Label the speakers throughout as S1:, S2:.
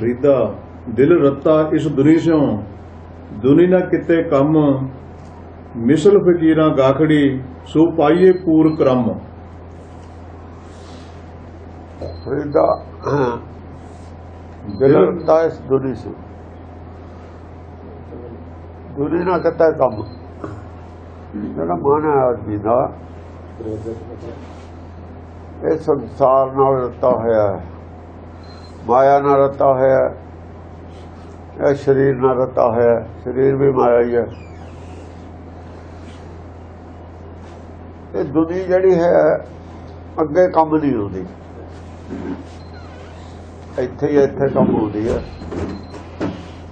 S1: ਰੀਦਾ ਦਿਲ ਰੱਤਾ ਇਸ ਦੁਨੀ ਸਿਓ ਦੁਨੀ ਨਾ ਕਿਤੇ ਕੰਮ ਮਿਸਲ ਫਕੀਰਾਂ ਗਾਖੜੀ ਸੋ ਪਾਈਏ ਪੂਰ ਕਰਮ।
S2: ਫਰੀਦਾ ਦਿਲ ਦਾ ਇਸ ਦੁਨੀ ਸੀ ਦੁਨੀ ਨਾ ਕਰਤਾ ਕੰਮ। ਜਿਹੜਾ ਮਨ ਹੈ ਆਦਮੀ ਦਾ ਇਹ ਸੰਸਾਰ ਨਾਲ ਰਤਾ ਹੋਇਆ ਹੈ। ਮਾਇਆ ਨਾਲ ਰਤਾ ਹੋਇਆ ਹੈ। ਇਹ ਸਰੀਰ ਨਾਲ ਰਤਾ ਹੋਇਆ ਸਰੀਰ ਵੀ ਮਾਇਆ ਹੀ ਹੈ। ਇਹ ਦੁਨੀਆ ਜਿਹੜੀ ਹੈ, ਅੱਗੇ ਕੰਮ ਨਹੀਂ ਆਉਂਦੀ ਇੱਥੇ ਹੀ ਇੱਥੇ ਕੰਮ ਆਉਂਦੀ ਹੈ।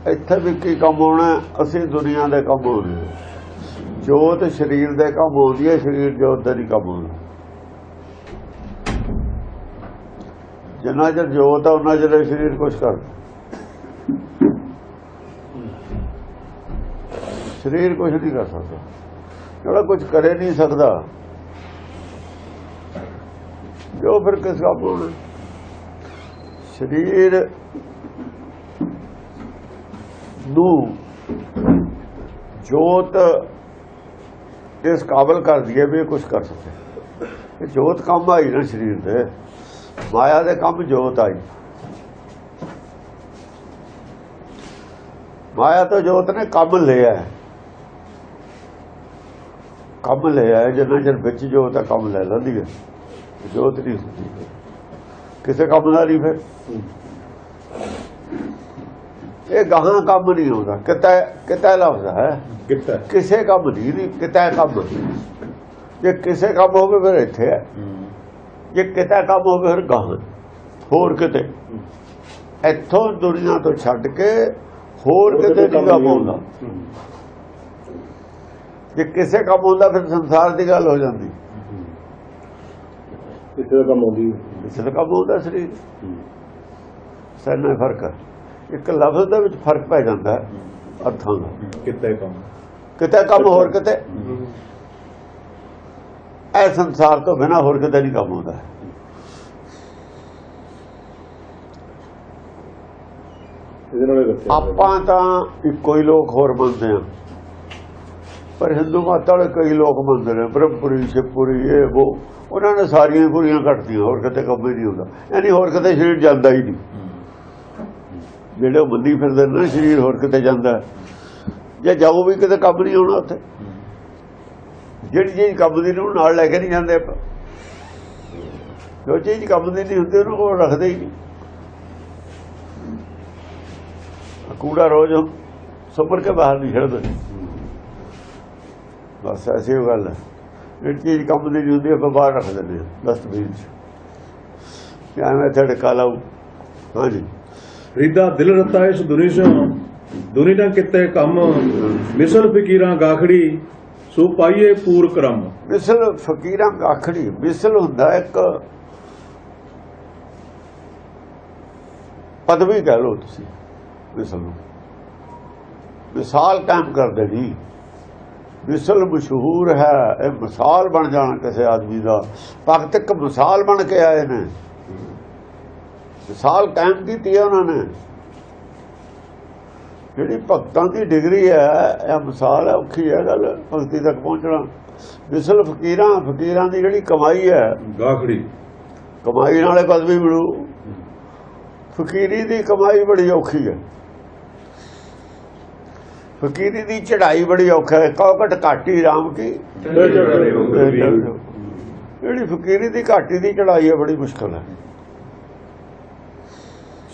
S2: ਇੱਥੇ ਵੀ ਕੀ ਕੰਮ ਆਉਣਾ ਅਸੀਂ ਦੁਨੀਆ ਦੇ ਕੰਮ ਆਉਂਦੇ ਜੋਤ ਸਰੀਰ ਦੇ ਕੰਮ ਆਉਂਦੀ ਹੈ, ਸਰੀਰ ਜੋਤ ਦਾ ਨਹੀਂ ਕੰਮ ਆਉਂਦਾ ਜਿੰਨਾ ਚਿਰ ਜੋਤ ਆ ਉਹਨਾਂ ਚਿਰ ਸਰੀਰ ਕੁਝ ਕਰਦਾ। ਸਰੀਰ ਕੁਝ ਨਹੀਂ ਕਰ ਸਕਦਾ। ਜਿਹੜਾ ਕੁਝ ਕਰੇ ਨਹੀਂ ਸਕਦਾ, ਜੋ ਫਿਰ ਕਿਸ ਕੰਮ ਸਰੀਰ ਨੂੰ ਜੋਤ ਇਸ ਕਾਬਲ ਕਰਦੀ ਹੈ ਵੀ ਇਹ ਕੁਝ ਕਰ ਸਕੇ। ਇਹ ਜੋਤ ਕੰਮ ਆਈ ਨਾ ਸਰੀਰ ਦੇ। ਮਾਇਆ ਦੇ ਕੰਮ ਜੋਤ ਆਈ। ਮਾਇਆ ਤੋਂ ਜੋਤ ਨੇ ਕੰਮ ਲਿਆ। ਕੰਮ ਲਿਆ ਹੈ, ਜਿੰਨਾ ਵਿੱਚ ਜੋਤ ਹੈ ਕੰਮ ਲੈ ਲੈਂਦੀ ਹੈ ਜੋਤ ਨਹੀਂ ਹੁੰਦੀ। ਕਿਸੇ ਕੰਮ ਦਾ ਨਹੀਂ ਫਿਰ। ਇਹ ਗਾਹਾਂ ਕੰਮ ਨਹੀਂ ਆਉਂਦਾ। ਕਿਤਾ ਕਿਤਾ ਲਫ਼ਜ਼ ਹੈ।
S1: ਕਿਤਾ।
S2: ਕਿਸੇ ਕੰਮ ਨਹੀਂ ਕਿਤਾ ਕੰਮ ਜੇ ਕਿਸੇ ਕੰਮ ਹੋਵੇ ਫਿਰ ਇੱਥੇ ਹੈ। ਜੇ ਕਿਤਾ ਕੰਮ ਹੋਵੇ ਫਿਰ ਗਾਹਾਂ ਹੋਰ ਕਿਤੇ। ਇੱਥੋਂ ਦੁਨੀਆ ਤੋਂ ਛੱਡ ਕੇ ਹੋਰ ਕਿਤੇ ਨਹੀਂ ਕੰਮ ਆਉਂਦਾ। ਜੇ ਕਿਸੇ ਕੰਮ ਹੁੰਦਾ ਫਿਰ ਸੰਸਾਰ ਦੀ ਗੱਲ ਹੋ ਜਾਂਦੀ।
S1: ਕਿਤੇ ਦਾ ਕੰਮ ਆਉਂਦੀ
S2: ਕਿਸੇ ਦਾ ਕੰਮ ਹੁੰਦਾ ਸਰੀਰ। ਸੈਨਾ ਫ਼ਰਕ ਇੱਕ ਲਫ਼ਜ਼ ਦੇ ਵਿੱਚ ਫ਼ਰਕ ਪੈ ਜਾਂਦਾ ਹੈ। ਅਰਥਾਂ ਦਾ।
S1: ਕਿਤੇ ਕੰਮ।
S2: ਕਿਤੇ ਕੰਮ ਹੋਰ ਕਿਤੇ। ਇਹ ਸੰਸਾਰ ਤੋਂ ਬਿਨਾ ਹੋਰ ਕਿਤੇ ਨਹੀਂ ਕੰਮ
S1: ਰੱਖਿਆ
S2: ਆਪਾਂ ਤਾਂ ਹੀ ਲੋਕ ਹੋਰ ਮੰਨਦੇ ਆ ਪਰ ਹਿੰਦੂ ਮਤ ਵਾਲੇ ਕਈ ਲੋਕ ਮੰਨਦੇ ਨੇ ਬ੍ਰਹਮਪੁਰੀ ਸ਼ਿਵਪੁਰੀ ਇਹ ਉਹ। ਉਹਨਾਂ ਨੇ ਸਾਰੀਆਂ ਪੁਰੀਆਂ ਕੱਟਦੀਆਂ ਹੋਰ ਕਿਤੇ ਕੰਮ ਨਹੀਂ ਹੁੰਦਾ। ਯਾਨੀ ਹੋਰ ਕਿਤੇ ਸਰੀਰ ਜਾਂਦਾ ਹੀ ਨਹੀਂ। ਜਿਹੜੇ ਉਹ ਬੰਦੀ ਫਿਰਦੇ ਨੇ ਨਾ ਸਰੀਰ ਹੋਰ ਕਿਤੇ ਜਾਂਦਾ। ਜੇ ਜਾਓ ਵੀ ਕਿਤੇ ਕੰਮ ਨਹੀਂ ਆਉਣਾ ਉੱਥੇ। ਜਿਹੜੀ ਚੀਜ਼ ਕੰਮ ਦੀ ਨੂੰ ਨਾਲ ਲੈ ਕੇ ਨਹੀਂ ਜਾਂਦੇ ਆਪਾਂ। ਜੋ ਚੀਜ਼ ਕੰਮ ਦੀ ਨਹੀਂ ਹੁੰਦੀ ਉਹਨੂੰ ਕੋਲ ਰੱਖਦੇ ਹੀ ਨਹੀਂ। ਕੂੜਾ ਰੋਜ਼ ਸੁਪਰ ਕੇ ਬਾਹਰ ਨਹੀਂ ਛੱਡਦੇ ਬਸ ਐਸੀ ਗੱਲ ਹੈ। ਜਿਹੜੀ ਚੀਜ਼ ਕੰਮ ਦੀ ਨਹੀਂ ਹੁੰਦੀ ਆਪਾਂ ਬਾਹਰ ਰੱਖ ਦਿੰਦੇ ਡਸਟਬਿਨ 'ਚ। ਇੱਥੇ ਟਕਾ ਲਾਉ ਹਾਂਜੀ।
S1: ਰੀਦਾ ਦਿਲ ਰੱਤਾ ਇਸ ਦੁਨੀ ਸਿਓ ਦੁਨੀ ਨਾ ਕਿਤੇ ਕੰਮ। ਮਿਸਲ ਫਕੀਰਾਂ ਗਾਖੜੀ। ਸੋ ਪਾਈਏ ਪੂਰ ਕਰਮ।
S2: ਮਿਸਲ ਫਕੀਰਾਂ ਗਾਖੜੀ ਮਿਸਲ ਹੁੰਦਾ ਇੱਕ ਪਦਵੀ ਕਹਿ ਲਓ ਤੁਸੀਂ, ਮਿਸਲ ਨੂੰ। ਮਿਸਾਲ ਕਾਇਮ ਕਰਦੇ ਨਹੀਂ ਮਿਸਲ ਮਸ਼ਹੂਰ ਹੈ, ਇਹ ਮਿਸਾਲ ਬਣ ਜਾਣਾ ਕਿਸੇ ਆਦਮੀ ਦਾ। ਭਗਤ ਇੱਕ ਮਿਸਾਲ ਬਣ ਕੇ ਆਏ ਨੇ। ਮਿਸਾਲ ਕਾਇਮ ਕੀਤੀ ਹੈ ਉਹਨਾਂ ਨੇ। ਜਿਹੜੀ ਭਗਤਾਂ ਦੀ ਡਿਗਰੀ ਹੈ ਇਹ ਮਿਸਾਲ ਹੈ ਔਖੀ ਹੈ ਗੱਲ ਭਗਤੀ ਤੱਕ ਪਹੁੰਚਣਾ। ਮਿਸਲ ਫਕੀਰਾਂ ਫਕੀਰਾਂ ਦੀ ਜਿਹੜੀ ਕਮਾਈ ਹੈ
S1: ਗਾਖੜੀ।
S2: ਕਮਾਈ ਨਾਲੇ ਪਦਵੀ ਮਿਲੂ। ਫਕੀਰੀ ਦੀ ਕਮਾਈ ਬੜੀ ਔਖੀ ਹੈ। ਫਕੀਰੀ ਦੀ ਚੜ੍ਹਾਈ ਬੜੀ ਔਖੀ ਹੈ। ਕੌਕਟ ਘਾਟੀ ਰਾਮ ਕੀ? ਜਿਹੜੀ ਫਕੀਰੀ ਦੀ ਘਾਟੀ ਦੀ ਚੜ੍ਹਾਈ ਹੈ ਬੜੀ ਮੁਸ਼ਕਲ ਹੈ।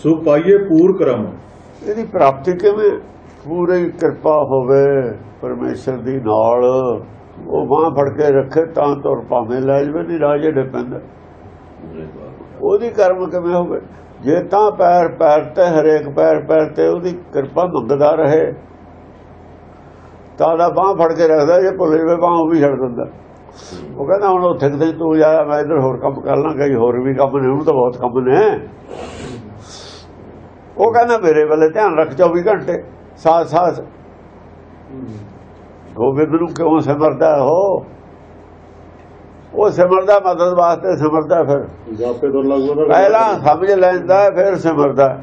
S1: ਸੋ ਪਾਈਏ ਪੂਰ ਕਰਮ।
S2: ਇਹਦੀ ਪ੍ਰਾਪਤੀ ਕਿਵੇਂ? ਪੂਰੀ ਕਿਰਪਾ ਹੋਵੇ ਪਰਮੇਸ਼ਰ ਦੀ ਨਾਲ। ਉਹ ਬਾਹ ਫੜ ਕੇ ਰੱਖੇ ਤਾਂ ਤੁਰ ਭਾਵੇਂ ਲੈ ਜਵੇ, ਨਹੀਂ ਰਾਜੇ ਡਪੈਂਦਾ ਉਹਦੀ ਕਰਮ ਕਿਵੇਂ ਹੋਵੇ? ਜੇ ਤਾਂ ਪੈਰ ਪੈਰ ਤੇ, ਹਰੇਕ ਪੈਰ ਪੈਰ ਤੇ ਉਹਦੀ ਕਿਰਪਾ ਮੰਗਦਾ ਰਹੇ, ਤਾਂ ਦਾ ਬਾਹ ਫੜ ਕੇ ਰੱਖਦਾ, ਜੇ ਭੁੱਲ ਜਵੇ ਬਾਹ ਉਹ ਵੀ ਛੱਡ ਦਿੰਦਾ। ਉਹ ਕਹਿੰਦਾ, ਹੁਣ ਉੱਥੇ ਕਿਤੇ ਤੂੰ ਜਾ, ਮੈਂ ਇਧਰ ਹੋਰ ਕੰਮ ਕਰ ਲਾਂ ਕਈ ਹੋਰ ਵੀ ਕੰਮ ਨੇ, ਉਹਨੂੰ ਤਾਂ ਬਹੁਤ ਕੰਮ ਨੇ। ਉਹ ਕਹਿੰਦਾ ਮੇਰੇ ਵੱਲੇ ਧਿਆਨ ਰੱਖ 24 ਘੰਟੇ ਸਾਥ ਸਾਥ। ਗੋਬਿੰਦ ਨੂੰ ਕਿਉਂ ਸਿਮਰਦਾ ਉਹ? ਉਹ ਸਿਮਰਦਾ ਮਦਦ ਵਾਸਤੇ ਸਿਮਰਦਾ ਫਿਰ।
S1: ਜਾਪੇ ਤੋਂ ਲੱਗਦਾ
S2: ਪਹਿਲਾਂ ਸਮਝ ਲੈਂਦਾ ਫਿਰ ਸਿਮਰਦਾ।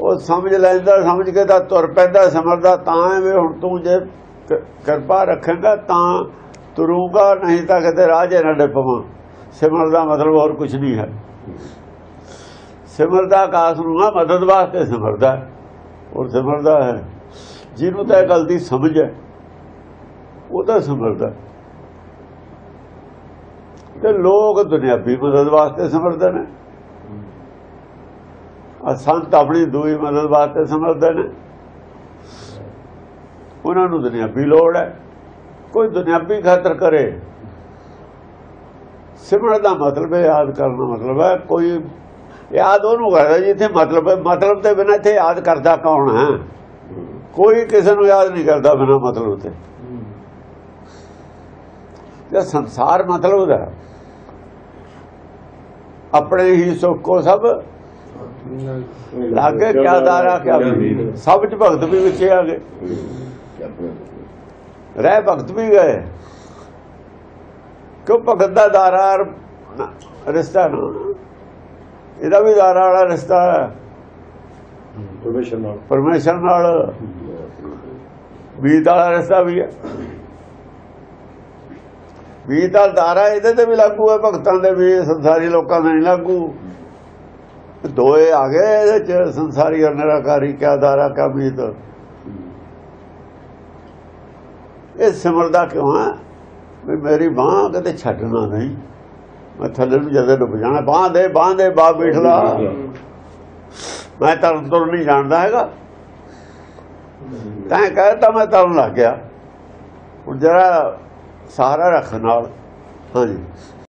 S2: ਉਹ ਸਮਝ ਲੈਂਦਾ ਸਮਝ ਕੇ ਤਾਂ ਤੁਰ ਪੈਂਦਾ ਸਮਝਦਾ ਤਾਂ ਐਵੇਂ ਹੁਣ ਤੂੰ ਜੇ ਕਿਰਪਾ ਰੱਖੇਗਾ ਤਾਂ ਤੁਰੂਗਾ ਨਹੀਂ ਤਾਂ ਕਿਤੇ ਰਾਹ 'ਚ ਨਾ ਡਿੱਪਵਾਂ। ਸਿਮਰ ਦਾ ਮਤਲਬ ਹੋਰ ਕੁਝ ਨਹੀਂ ਹੈ। ਸਿਮਰਦਾ ਆਕਾਸ਼ ਨੂੰ ਆ ਮਦਦ ਵਾਸਤੇ ਸਿਮਰਦਾ ਔਰ ਸਿਮਰਦਾ ਹੈ। ਜਿਹਨੂੰ ਤਾਂ ਇਹ ਗੱਲ ਦੀ ਸਮਝ ਹੈ, ਉਹ ਤਾਂ ਸਿਮਰਦਾ ਤੇ ਲੋਕ ਦੁਨਿਆਵੀ ਮਦਦ ਵਾਸਤੇ ਸਿਮਰਦੇ ਨੇ। ਆ ਸੰਤ ਆਪਣੀ ਦੂਈ ਮਦਦ ਵਾਸਤੇ ਸਮਝਦੇ ਨੇ। ਉਹਨਾਂ ਨੂੰ ਦੁਨਿਆਵੀ ਲੋੜ ਹੈ। ਕੋਈ ਦੁਨਿਆਵੀ ਖਾਤਰ ਕਰੇ। ਸਿਮਰਨ ਦਾ ਮਤਲਬ ਹੈ ਯਾਦ ਕਰਨ ਦਾ ਮਤਲਬ ਹੈ, ਕੋਈ ਯਾਦ ਉਹਨੂੰ ਕਰਦਾ ਜਿੱਥੇ ਮਤਲਬ ਹੈ ਮਤਲਬ ਤੇ ਬਿਨਾਂ ਇੱਥੇ ਯਾਦ ਕਰਦਾ ਕੌਣ ਹੈ? ਕੋਈ ਕਿਸੇ ਨੂੰ ਯਾਦ ਨਹੀਂ ਕਰਦਾ ਬਿਨਾਂ ਮਤਲਬ ਤੇ। ਇਹ ਸੰਸਾਰ ਮਤਲਬ ਦਾ। ਆਪਣੇ ਹੀ ਸੁੱਖ ਕੋ ਸਭ। ਲਾਗੇ ਕਿਆ ਦਾਰਾ ਕਿਆ ਸਭ ਚ ਭਗਤ ਵੀ ਵਿੱਚ ਆ ਗਏ। ਰਹਿ ਭਗਤ ਵੀ ਗਏ। ਕਿਉਂ ਭਗਤ ਦਾ ਦਾਰਾ ਰਿਸ਼ਤਾ ਨਾ ਇਹਦਾ ਵੀ ਦਾਰਾ ਵਾਲਾ ਰਿਸ਼ਤਾ ਹੈ।
S1: ਪਰਮੇਸ਼ਰ ਨਾਲ।
S2: ਪਰਮੇਸ਼ਰ ਨਾਲ। ਵੀਤ ਵਾਲਾ ਰਿਸ਼ਤਾ ਵੀ ਹੈ। ਵੀਤ ਦਾ ਦਾਰਾ ਇਹਦੇ ਤੇ ਵੀ ਲਾਗੂ ਹੈ ਭਗਤਾਂ ਦੇ ਵੀ ਸੰਸਾਰੀ ਲੋਕਾਂ ਦੇ ਨਹੀਂ ਲਾਗੂ। ਦੋਏ ਆ ਗਏ ਇਹਦੇ ਚ ਸੰਸਾਰੀ ਔਰ ਨਿਰਾਕਾਰੀ ਕਿਆ ਦਾਰਾ ਕਿਆ ਵੀਤ ਇਹ ਸਿਮਰਦਾ ਕਿਉਂ ਹੈ? ਵੀ ਮੇਰੀ ਬਾਹ ਕਦੇ ਛੱਡਣਾ ਨਹੀਂ। ਮੈਂ ਥੱਲੇ ਨੂੰ ਜਦੋਂ ਡੁੱਬ ਜਾਣਾ ਬਾਹ ਦੇ ਬਾਹ ਦੇ ਬਾਹ ਬੈਠਲਾ ਮੈਂ ਤਰਨ ਤੁਰਨ ਨਹੀਂ ਜਾਣਦਾ ਹੈਗਾ। ਤਾਂ ਕਹਿੰਦਾ ਮੈਂ ਤਰਨ ਲੱਗ ਗਿਆ। ਹੁਣ ਜਰਾ ਸਹਾਰਾ ਰੱਖ ਨਾਲ। ਹਾਂਜੀ।